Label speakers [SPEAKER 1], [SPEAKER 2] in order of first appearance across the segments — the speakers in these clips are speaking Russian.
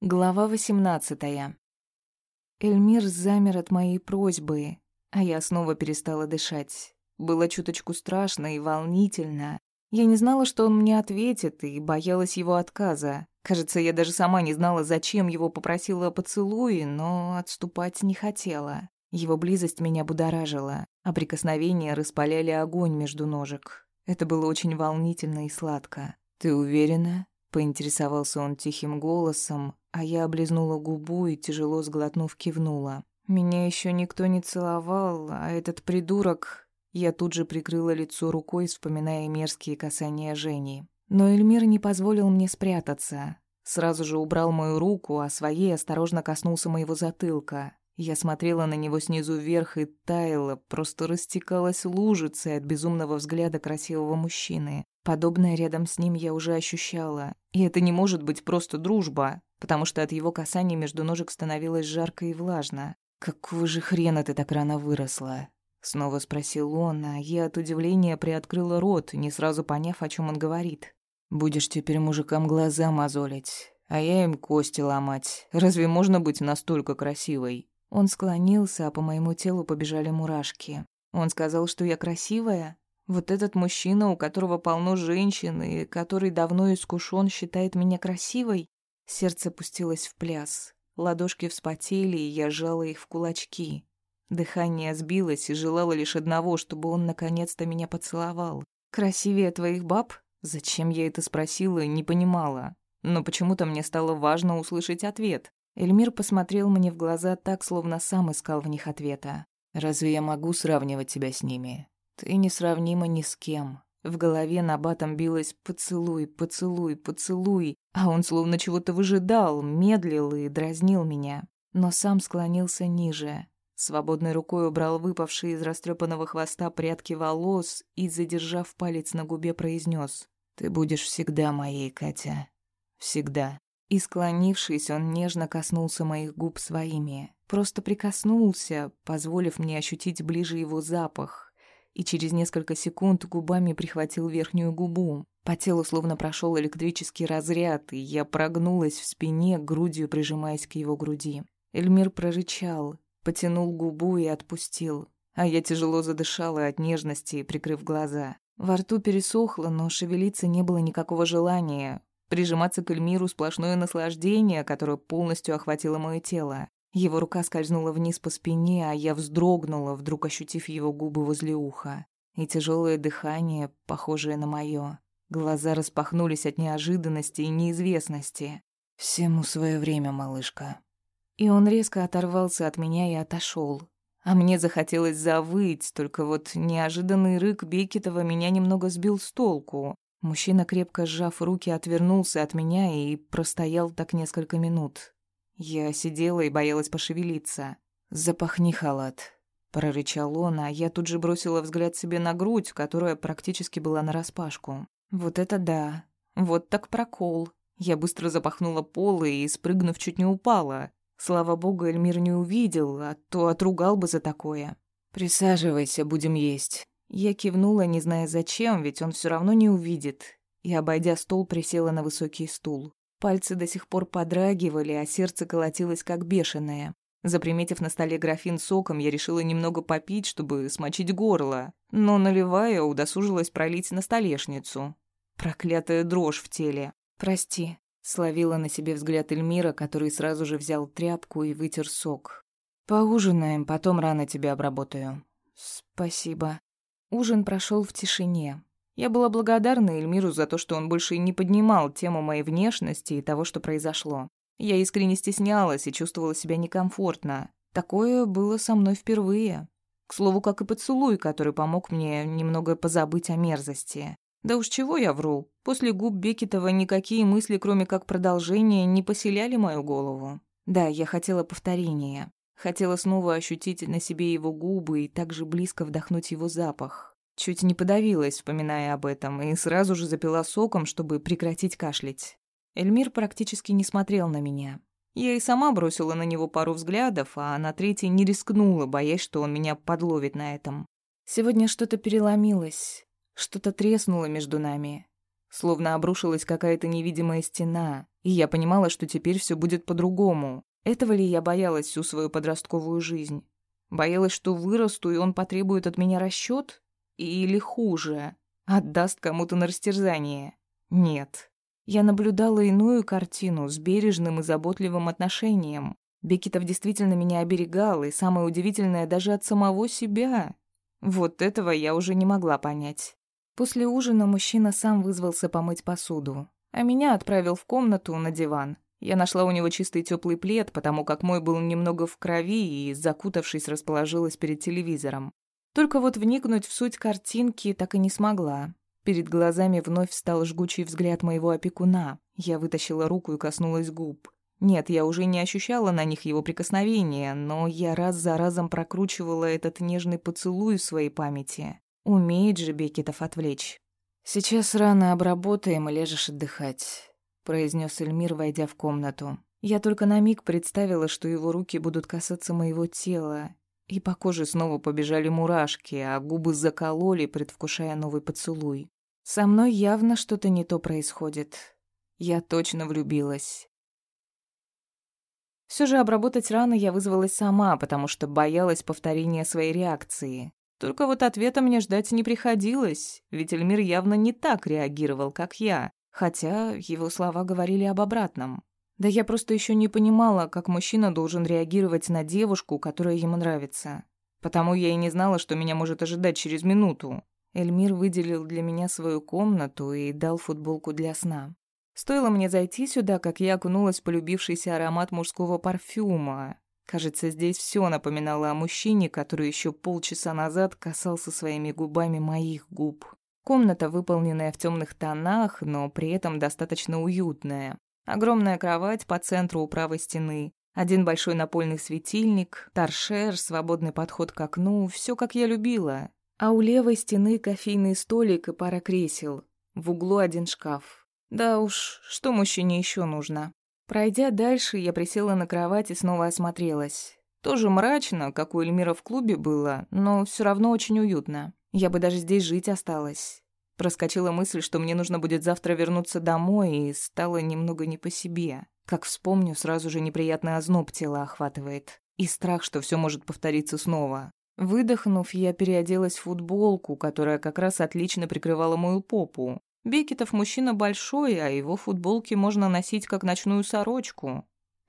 [SPEAKER 1] Глава восемнадцатая. Эльмир замер от моей просьбы, а я снова перестала дышать. Было чуточку страшно и волнительно. Я не знала, что он мне ответит, и боялась его отказа. Кажется, я даже сама не знала, зачем его попросила о поцелуе, но отступать не хотела. Его близость меня будоражила, а прикосновения распаляли огонь между ножек. Это было очень волнительно и сладко. «Ты уверена?» — поинтересовался он тихим голосом, а я облизнула губу и, тяжело сглотнув, кивнула. Меня еще никто не целовал, а этот придурок... Я тут же прикрыла лицо рукой, вспоминая мерзкие касания Жени. Но Эльмир не позволил мне спрятаться. Сразу же убрал мою руку, а своей осторожно коснулся моего затылка. Я смотрела на него снизу вверх и таяла, просто растекалась лужицей от безумного взгляда красивого мужчины. Подобное рядом с ним я уже ощущала. И это не может быть просто дружба потому что от его касаний между ножек становилось жарко и влажно. «Какого же хрена ты так рано выросла?» Снова спросил он, а я от удивления приоткрыла рот, не сразу поняв, о чем он говорит. «Будешь теперь мужикам глаза мозолить, а я им кости ломать. Разве можно быть настолько красивой?» Он склонился, а по моему телу побежали мурашки. Он сказал, что я красивая? Вот этот мужчина, у которого полно женщин и который давно искушен, считает меня красивой? Сердце пустилось в пляс. Ладошки вспотели, и я сжала их в кулачки. Дыхание сбилось и желало лишь одного, чтобы он наконец-то меня поцеловал. «Красивее твоих баб?» Зачем я это спросила, не понимала. Но почему-то мне стало важно услышать ответ. Эльмир посмотрел мне в глаза так, словно сам искал в них ответа. «Разве я могу сравнивать тебя с ними? Ты несравнима ни с кем. В голове на батом билось «поцелуй, поцелуй, поцелуй», а он словно чего-то выжидал, медлил и дразнил меня. Но сам склонился ниже. Свободной рукой убрал выпавшие из растрепанного хвоста прядки волос и, задержав палец на губе, произнес «Ты будешь всегда моей, Катя. Всегда». И, склонившись, он нежно коснулся моих губ своими. Просто прикоснулся, позволив мне ощутить ближе его запах, и через несколько секунд губами прихватил верхнюю губу. По телу словно прошел электрический разряд, и я прогнулась в спине, грудью прижимаясь к его груди. Эльмир прорычал, потянул губу и отпустил. А я тяжело задышала от нежности, прикрыв глаза. Во рту пересохло, но шевелиться не было никакого желания. Прижиматься к Эльмиру сплошное наслаждение, которое полностью охватило мое тело. Его рука скользнула вниз по спине, а я вздрогнула, вдруг ощутив его губы возле уха. И тяжелое дыхание, похожее на мое. Глаза распахнулись от неожиданности и неизвестности. «Всему свое время, малышка». И он резко оторвался от меня и отошел. А мне захотелось завыть, только вот неожиданный рык Бекетова меня немного сбил с толку. Мужчина, крепко сжав руки, отвернулся от меня и простоял так несколько минут. Я сидела и боялась пошевелиться. «Запахни халат», — прорычал он, а я тут же бросила взгляд себе на грудь, которая практически была нараспашку. «Вот это да! Вот так прокол!» Я быстро запахнула полы и, спрыгнув, чуть не упала. Слава богу, Эльмир не увидел, а то отругал бы за такое. «Присаживайся, будем есть». Я кивнула, не зная зачем, ведь он все равно не увидит, и, обойдя стол, присела на высокий стул. Пальцы до сих пор подрагивали, а сердце колотилось как бешеное. Заприметив на столе графин соком, я решила немного попить, чтобы смочить горло, но, наливая, удосужилась пролить на столешницу. Проклятая дрожь в теле. «Прости», — словила на себе взгляд Эльмира, который сразу же взял тряпку и вытер сок. «Поужинаем, потом рано тебя обработаю». «Спасибо». Ужин прошел в тишине. Я была благодарна Эльмиру за то, что он больше не поднимал тему моей внешности и того, что произошло. Я искренне стеснялась и чувствовала себя некомфортно. Такое было со мной впервые. К слову, как и поцелуй, который помог мне немного позабыть о мерзости. Да уж чего я вру. После губ Бекетова никакие мысли, кроме как продолжения, не поселяли мою голову. Да, я хотела повторения. Хотела снова ощутить на себе его губы и также близко вдохнуть его запах. Чуть не подавилась, вспоминая об этом, и сразу же запила соком, чтобы прекратить кашлять. Эльмир практически не смотрел на меня. Я и сама бросила на него пару взглядов, а на третий не рискнула, боясь, что он меня подловит на этом. Сегодня что-то переломилось, что-то треснуло между нами. Словно обрушилась какая-то невидимая стена, и я понимала, что теперь все будет по-другому. Этого ли я боялась всю свою подростковую жизнь? Боялась, что вырасту, и он потребует от меня расчет? Или хуже, отдаст кому-то на растерзание? Нет. Я наблюдала иную картину с бережным и заботливым отношением. Бекетов действительно меня оберегал, и самое удивительное, даже от самого себя. Вот этого я уже не могла понять. После ужина мужчина сам вызвался помыть посуду, а меня отправил в комнату на диван. Я нашла у него чистый теплый плед, потому как мой был немного в крови и, закутавшись, расположилась перед телевизором. Только вот вникнуть в суть картинки так и не смогла. Перед глазами вновь встал жгучий взгляд моего опекуна. Я вытащила руку и коснулась губ. Нет, я уже не ощущала на них его прикосновения, но я раз за разом прокручивала этот нежный поцелуй в своей памяти. Умеет же Бекетов отвлечь. «Сейчас рано обработаем и лежишь отдыхать», — произнес Эльмир, войдя в комнату. Я только на миг представила, что его руки будут касаться моего тела, и по коже снова побежали мурашки, а губы закололи, предвкушая новый поцелуй. Со мной явно что-то не то происходит. Я точно влюбилась. Все же обработать раны я вызвалась сама, потому что боялась повторения своей реакции. Только вот ответа мне ждать не приходилось, ведь Эльмир явно не так реагировал, как я, хотя его слова говорили об обратном. Да я просто еще не понимала, как мужчина должен реагировать на девушку, которая ему нравится. Потому я и не знала, что меня может ожидать через минуту. Эльмир выделил для меня свою комнату и дал футболку для сна. Стоило мне зайти сюда, как я окунулась в полюбившийся аромат мужского парфюма. Кажется, здесь все напоминало о мужчине, который еще полчаса назад касался своими губами моих губ. Комната, выполненная в темных тонах, но при этом достаточно уютная. Огромная кровать по центру у правой стены, один большой напольный светильник, торшер, свободный подход к окну, все как я любила. А у левой стены кофейный столик и пара кресел. В углу один шкаф. Да уж, что мужчине еще нужно? Пройдя дальше, я присела на кровать и снова осмотрелась. Тоже мрачно, как у Эльмира в клубе было, но все равно очень уютно. Я бы даже здесь жить осталась. Проскочила мысль, что мне нужно будет завтра вернуться домой, и стало немного не по себе. Как вспомню, сразу же неприятный озноб тело охватывает. И страх, что все может повториться снова. Выдохнув, я переоделась в футболку, которая как раз отлично прикрывала мою попу. Бекетов мужчина большой, а его футболки можно носить как ночную сорочку.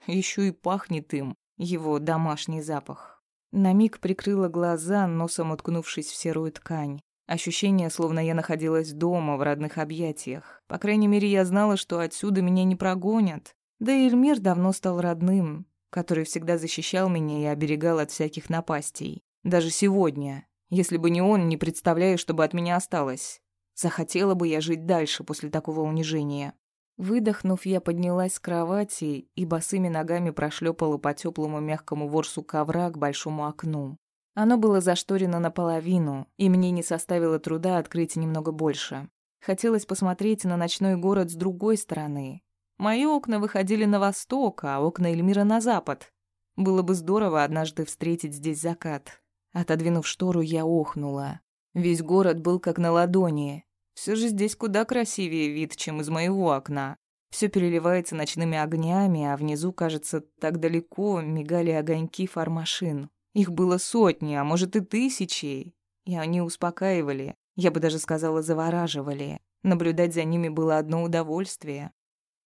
[SPEAKER 1] Еще и пахнет им, его домашний запах. На миг прикрыла глаза, носом уткнувшись в серую ткань. Ощущение, словно я находилась дома, в родных объятиях. По крайней мере, я знала, что отсюда меня не прогонят. Да и Эльмир давно стал родным, который всегда защищал меня и оберегал от всяких напастей. Даже сегодня. Если бы не он, не представляю, что бы от меня осталось. Захотела бы я жить дальше после такого унижения. Выдохнув, я поднялась с кровати и босыми ногами прошлепала по теплому мягкому ворсу ковра к большому окну. Оно было зашторено наполовину, и мне не составило труда открыть немного больше. Хотелось посмотреть на ночной город с другой стороны. Мои окна выходили на восток, а окна Эльмира на запад. Было бы здорово однажды встретить здесь закат. Отодвинув штору, я охнула. Весь город был как на ладони. Все же здесь куда красивее вид, чем из моего окна. Все переливается ночными огнями, а внизу, кажется, так далеко мигали огоньки фар машин. Их было сотни, а может и тысячи. И они успокаивали, я бы даже сказала, завораживали. Наблюдать за ними было одно удовольствие.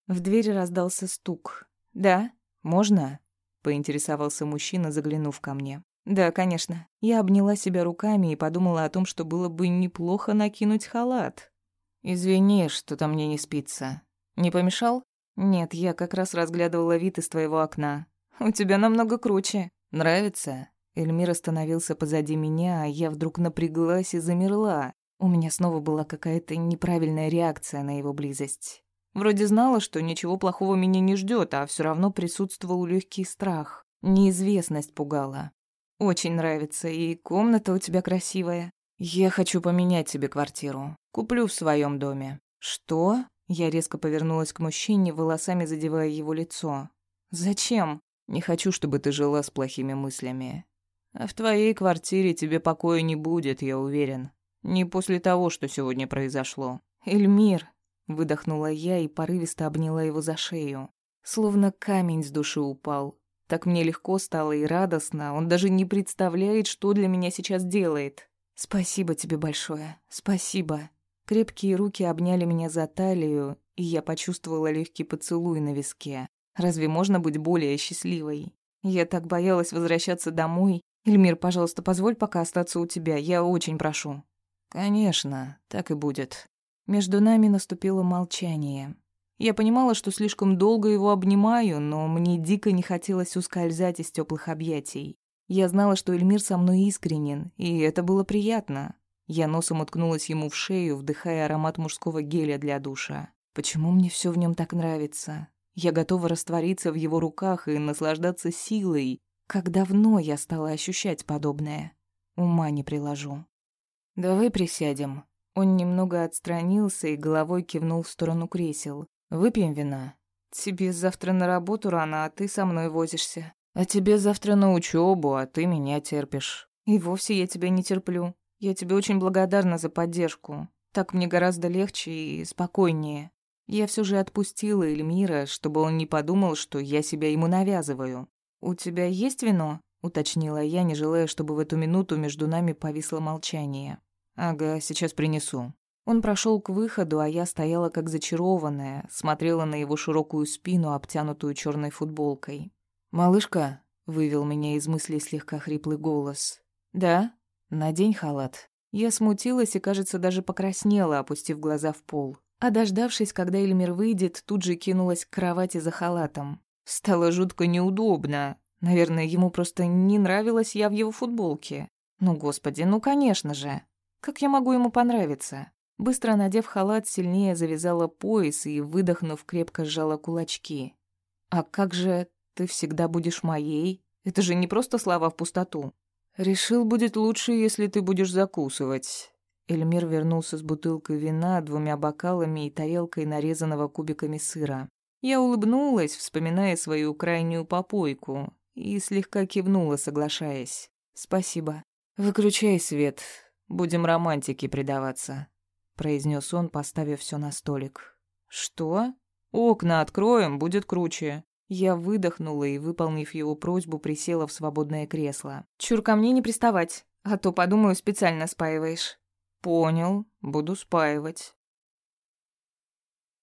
[SPEAKER 1] В дверь раздался стук. «Да? Можно?» — поинтересовался мужчина, заглянув ко мне. Да, конечно. Я обняла себя руками и подумала о том, что было бы неплохо накинуть халат. Извини, что-то мне не спится. Не помешал? Нет, я как раз разглядывала вид из твоего окна. У тебя намного круче. Нравится? Эльмир остановился позади меня, а я вдруг напряглась и замерла. У меня снова была какая-то неправильная реакция на его близость. Вроде знала, что ничего плохого меня не ждет, а все равно присутствовал легкий страх. Неизвестность пугала. Очень нравится, и комната у тебя красивая. Я хочу поменять тебе квартиру. Куплю в своем доме. Что? Я резко повернулась к мужчине, волосами задевая его лицо. Зачем? Не хочу, чтобы ты жила с плохими мыслями. А в твоей квартире тебе покоя не будет, я уверен. Не после того, что сегодня произошло. Эльмир, выдохнула я и порывисто обняла его за шею. Словно камень с души упал. Так мне легко стало и радостно, он даже не представляет, что для меня сейчас делает. Спасибо тебе большое, спасибо. Крепкие руки обняли меня за талию, и я почувствовала легкий поцелуй на виске. Разве можно быть более счастливой? Я так боялась возвращаться домой. Эльмир, пожалуйста, позволь пока остаться у тебя, я очень прошу. Конечно, так и будет. Между нами наступило молчание. Я понимала, что слишком долго его обнимаю, но мне дико не хотелось ускользать из теплых объятий. Я знала, что Эльмир со мной искренен, и это было приятно. Я носом уткнулась ему в шею, вдыхая аромат мужского геля для душа. Почему мне все в нем так нравится? Я готова раствориться в его руках и наслаждаться силой. Как давно я стала ощущать подобное? Ума не приложу. «Давай присядем». Он немного отстранился и головой кивнул в сторону кресел. «Выпьем вина». «Тебе завтра на работу рано, а ты со мной возишься». «А тебе завтра на учебу, а ты меня терпишь». «И вовсе я тебя не терплю. Я тебе очень благодарна за поддержку. Так мне гораздо легче и спокойнее». Я все же отпустила Эльмира, чтобы он не подумал, что я себя ему навязываю. «У тебя есть вино?» — уточнила я, не желая, чтобы в эту минуту между нами повисло молчание. «Ага, сейчас принесу». Он прошел к выходу, а я стояла как зачарованная, смотрела на его широкую спину, обтянутую черной футболкой. «Малышка», — вывел меня из мыслей слегка хриплый голос. «Да? Надень халат». Я смутилась и, кажется, даже покраснела, опустив глаза в пол. А дождавшись, когда Эльмир выйдет, тут же кинулась к кровати за халатом. Стало жутко неудобно. Наверное, ему просто не нравилась я в его футболке. Ну, господи, ну, конечно же. Как я могу ему понравиться? Быстро надев халат, сильнее завязала пояс и, выдохнув, крепко сжала кулачки. «А как же ты всегда будешь моей? Это же не просто слова в пустоту. Решил, будет лучше, если ты будешь закусывать. Эльмир вернулся с бутылкой вина, двумя бокалами и тарелкой нарезанного кубиками сыра. Я улыбнулась, вспоминая свою крайнюю попойку, и слегка кивнула, соглашаясь. «Спасибо. Выключай свет. Будем романтике предаваться», — произнес он, поставив все на столик. «Что? Окна откроем, будет круче». Я выдохнула и, выполнив его просьбу, присела в свободное кресло. «Чур, ко мне не приставать, а то, подумаю, специально спаиваешь». «Понял, буду спаивать».